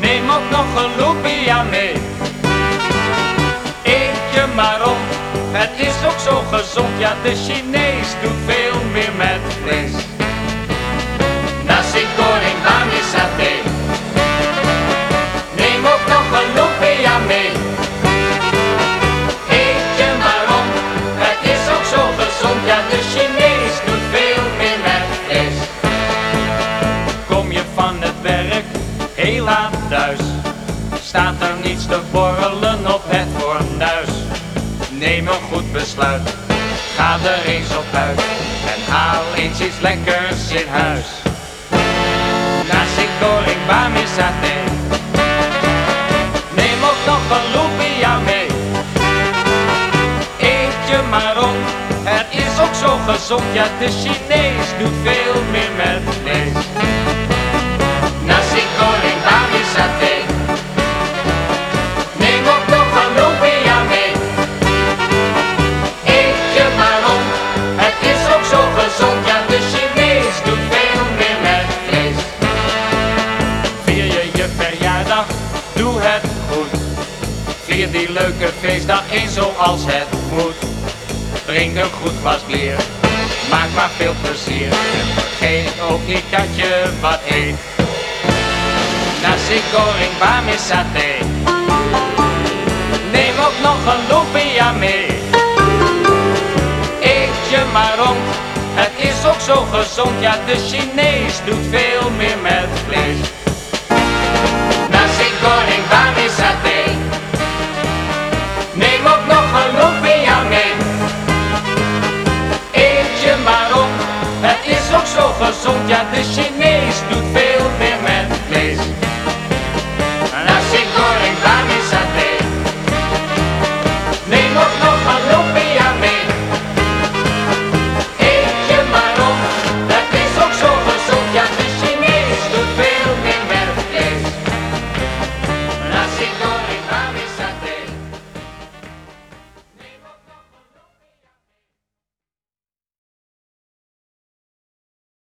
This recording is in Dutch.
Neem ook nog een lumpia mee. Eet je maar op, het is ook zo gezond. Ja, de Chinees doet veel meer met vlees. Heel thuis, staat er niets te borrelen op het fornuis. Neem een goed besluit, ga er eens op uit en haal eens iets lekkers in huis. Nasi goreng bami saté. Neem ook nog een lumpia mee. Eet je maar op, het is ook zo gezond. Ja, de Chinees doet veel meer met vlees. Die leuke feestdag eens zoals het moet. Drink een goed glas bier, maak maar veel plezier. Vergeet ook niet dat je wat eet. Nasi goreng bami saté. Neem ook nog een lumpia mee. Eet je maar rond, het is ook zo gezond. Ja, de Chinees doet veel meer met gezond, ja de Chinees doet veel meer.